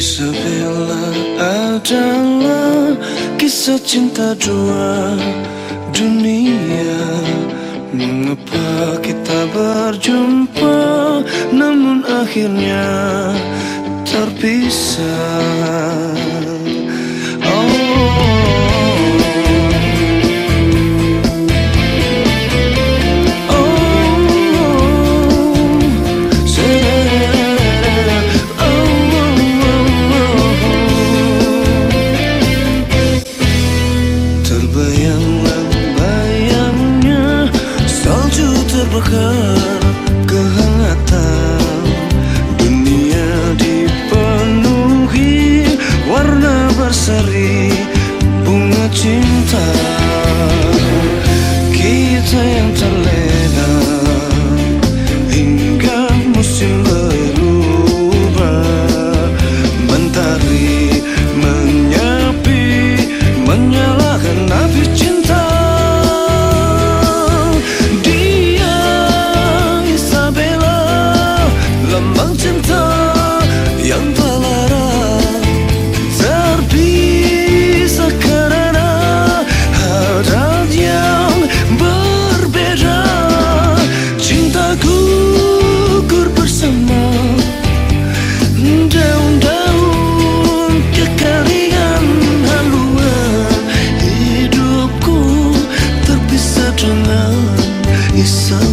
Kisah bela adalah kisah cinta dua dunia. Mengapa kita berjumpa namun akhirnya terpisah? Cinta. Kita yang terlena you so